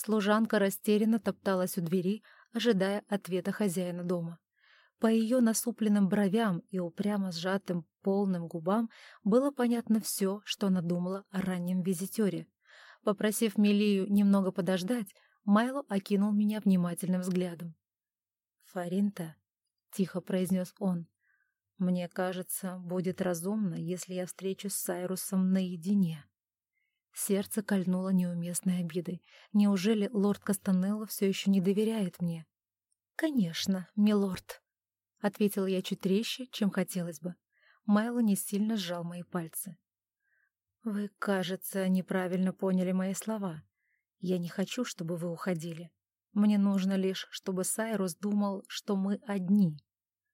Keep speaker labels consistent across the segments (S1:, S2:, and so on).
S1: Служанка растерянно топталась у двери, ожидая ответа хозяина дома. По ее насупленным бровям и упрямо сжатым полным губам было понятно все, что она думала о раннем визитере. Попросив Мелию немного подождать, Майло окинул меня внимательным взглядом. «Фаринта», — тихо произнес он, — «мне кажется, будет разумно, если я встречусь с Сайрусом наедине». Сердце кольнуло неуместной обидой. Неужели лорд Кастанелло все еще не доверяет мне? «Конечно, милорд», — ответила я чуть резче, чем хотелось бы. Майло не сильно сжал мои пальцы. «Вы, кажется, неправильно поняли мои слова. Я не хочу, чтобы вы уходили. Мне нужно лишь, чтобы Сайрус думал, что мы одни.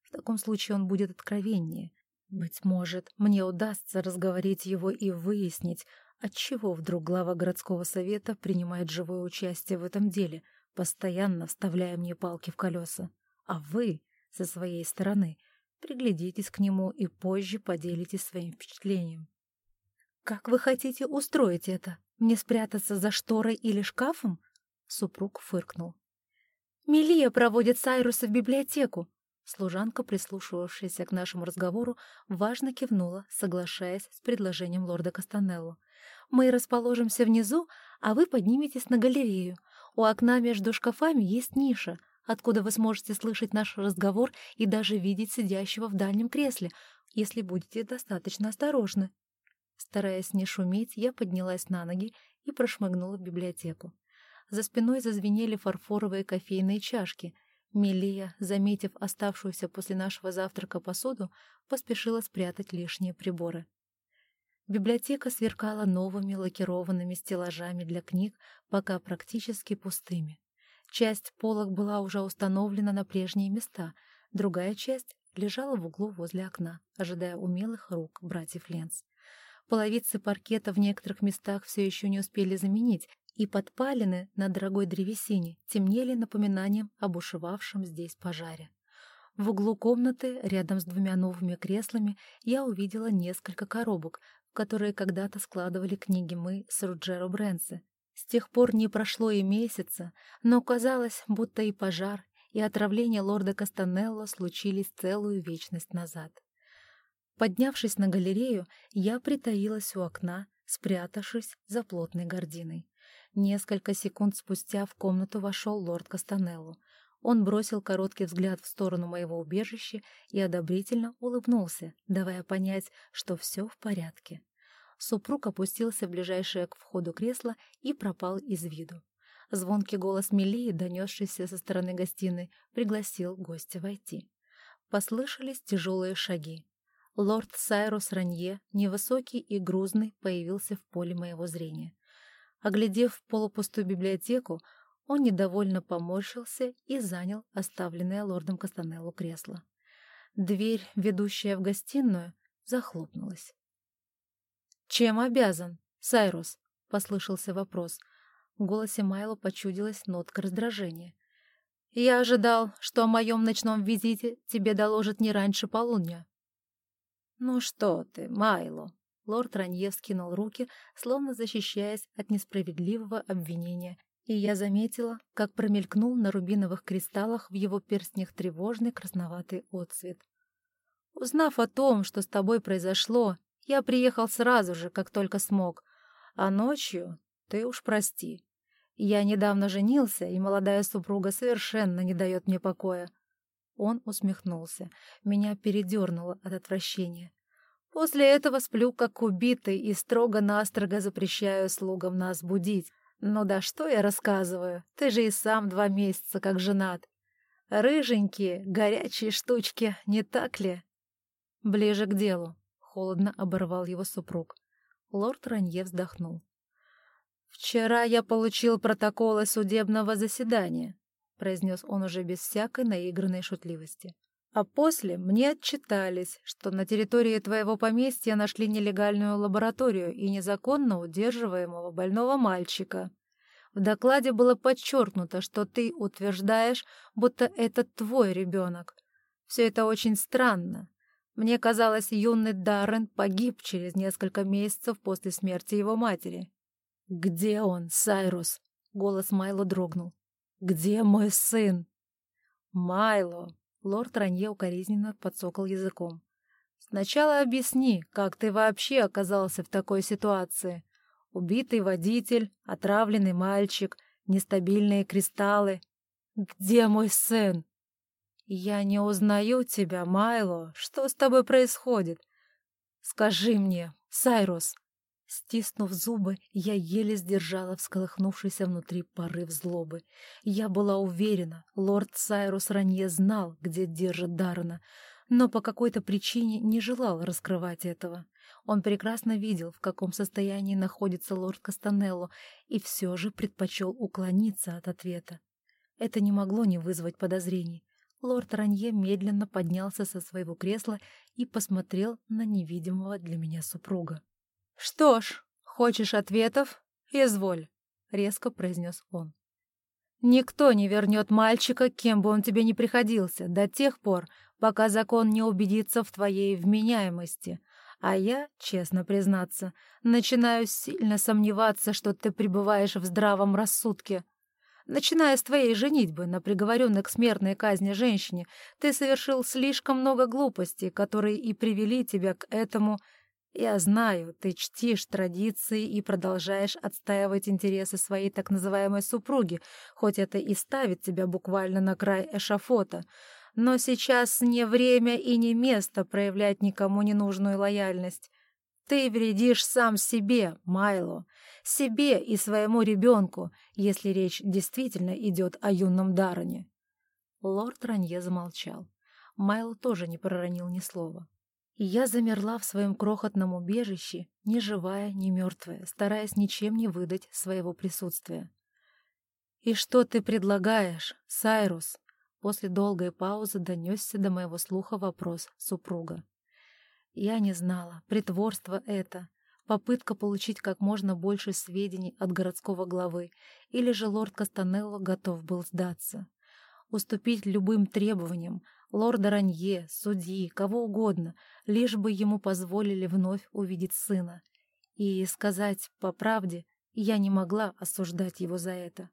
S1: В таком случае он будет откровеннее. Быть может, мне удастся разговорить его и выяснить, отчего вдруг глава городского совета принимает живое участие в этом деле, постоянно вставляя мне палки в колеса. А вы со своей стороны. Приглядитесь к нему и позже поделитесь своим впечатлением. «Как вы хотите устроить это? Мне спрятаться за шторой или шкафом?» Супруг фыркнул. «Мелия проводит Сайруса в библиотеку». Служанка, прислушивавшаяся к нашему разговору, важно кивнула, соглашаясь с предложением лорда Кастанелло. «Мы расположимся внизу, а вы подниметесь на галерею. У окна между шкафами есть ниша откуда вы сможете слышать наш разговор и даже видеть сидящего в дальнем кресле, если будете достаточно осторожны. Стараясь не шуметь, я поднялась на ноги и прошмыгнула в библиотеку. За спиной зазвенели фарфоровые кофейные чашки. Мелия, заметив оставшуюся после нашего завтрака посуду, поспешила спрятать лишние приборы. Библиотека сверкала новыми лакированными стеллажами для книг, пока практически пустыми. Часть полок была уже установлена на прежние места, другая часть лежала в углу возле окна, ожидая умелых рук братьев Ленц. Половицы паркета в некоторых местах все еще не успели заменить, и подпалины на дорогой древесине темнели напоминанием об бушевавшем здесь пожаре. В углу комнаты, рядом с двумя новыми креслами, я увидела несколько коробок, в которые когда-то складывали книги мы с Руджеро Брэнсе, с тех пор не прошло и месяца, но казалось, будто и пожар, и отравление лорда Кастанелло случились целую вечность назад. Поднявшись на галерею, я притаилась у окна, спрятавшись за плотной гординой. Несколько секунд спустя в комнату вошел лорд Кастанелло. Он бросил короткий взгляд в сторону моего убежища и одобрительно улыбнулся, давая понять, что все в порядке. Супруг опустился в ближайшее к входу кресло и пропал из виду. Звонкий голос Мелии, донесшийся со стороны гостиной, пригласил гостя войти. Послышались тяжелые шаги. Лорд Сайрус Ранье, невысокий и грузный, появился в поле моего зрения. Оглядев полупустую библиотеку, он недовольно поморщился и занял оставленное лордом Кастанеллу кресло. Дверь, ведущая в гостиную, захлопнулась. «Чем обязан, Сайрус?» — послышался вопрос. В голосе Майло почудилась нотка раздражения. «Я ожидал, что о моем ночном визите тебе доложат не раньше полудня». «Ну что ты, Майло!» Лорд Ранье вскинул руки, словно защищаясь от несправедливого обвинения, и я заметила, как промелькнул на рубиновых кристаллах в его перстнях тревожный красноватый отцвет. «Узнав о том, что с тобой произошло, я приехал сразу же, как только смог. А ночью ты уж прости. Я недавно женился, и молодая супруга совершенно не дает мне покоя. Он усмехнулся. Меня передернуло от отвращения. После этого сплю как убитый и строго-настрого запрещаю слугам нас будить. Ну да что я рассказываю, ты же и сам два месяца как женат. Рыженькие, горячие штучки, не так ли? Ближе к делу холодно оборвал его супруг. Лорд Ранье вздохнул. «Вчера я получил протоколы судебного заседания», — произнес он уже без всякой наигранной шутливости. «А после мне отчитались, что на территории твоего поместья нашли нелегальную лабораторию и незаконно удерживаемого больного мальчика. В докладе было подчеркнуто, что ты утверждаешь, будто это твой ребенок. Все это очень странно. Мне казалось, юный Даррен погиб через несколько месяцев после смерти его матери. «Где он, Сайрус?» Голос Майло дрогнул. «Где мой сын?» «Майло!» — лорд Ранье укоризненно подсокал языком. «Сначала объясни, как ты вообще оказался в такой ситуации. Убитый водитель, отравленный мальчик, нестабильные кристаллы. Где мой сын?» «Я не узнаю тебя, Майло. Что с тобой происходит? Скажи мне, Сайрус!» Стиснув зубы, я еле сдержала всколыхнувшийся внутри порыв злобы. Я была уверена, лорд Сайрус ранее знал, где держит Даррена, но по какой-то причине не желал раскрывать этого. Он прекрасно видел, в каком состоянии находится лорд Кастанелло, и все же предпочел уклониться от ответа. Это не могло не вызвать подозрений. Лорд Ранье медленно поднялся со своего кресла и посмотрел на невидимого для меня супруга. «Что ж, хочешь ответов? Изволь», — резко произнес он. «Никто не вернет мальчика, кем бы он тебе ни приходился, до тех пор, пока закон не убедится в твоей вменяемости. А я, честно признаться, начинаю сильно сомневаться, что ты пребываешь в здравом рассудке. Начиная с твоей женитьбы на приговоренной к смертной казни женщине, ты совершил слишком много глупостей, которые и привели тебя к этому я знаю, ты чтишь традиции и продолжаешь отстаивать интересы своей так называемой супруги, хоть это и ставит тебя буквально на край эшафота. Но сейчас не время и не место проявлять никому ненужную лояльность. Ты вредишь сам себе, Майло, себе и своему ребенку, если речь действительно идет о юном Дароне. Лорд Ранье замолчал. Майло тоже не проронил ни слова. И я замерла в своем крохотном убежище, ни живая, ни мертвая, стараясь ничем не выдать своего присутствия. «И что ты предлагаешь, Сайрус?» После долгой паузы донесся до моего слуха вопрос супруга. Я не знала, притворство это, попытка получить как можно больше сведений от городского главы, или же лорд Кастанелло готов был сдаться. Уступить любым требованиям, лорда Ранье, судьи, кого угодно, лишь бы ему позволили вновь увидеть сына. И сказать по правде, я не могла осуждать его за это.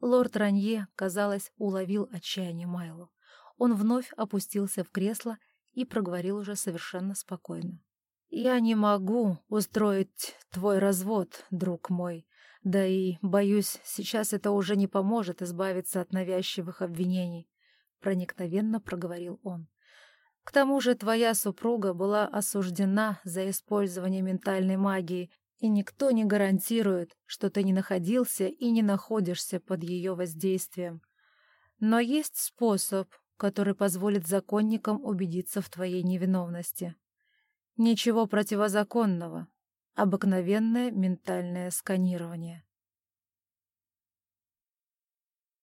S1: Лорд Ранье, казалось, уловил отчаяние Майло. Он вновь опустился в кресло и проговорил уже совершенно спокойно. «Я не могу устроить твой развод, друг мой, да и, боюсь, сейчас это уже не поможет избавиться от навязчивых обвинений проникновенно проговорил он. К тому же твоя супруга была осуждена за использование ментальной магии, и никто не гарантирует, что ты не находился и не находишься под ее воздействием. Но есть способ, который позволит законникам убедиться в твоей невиновности. Ничего противозаконного. Обыкновенное ментальное сканирование.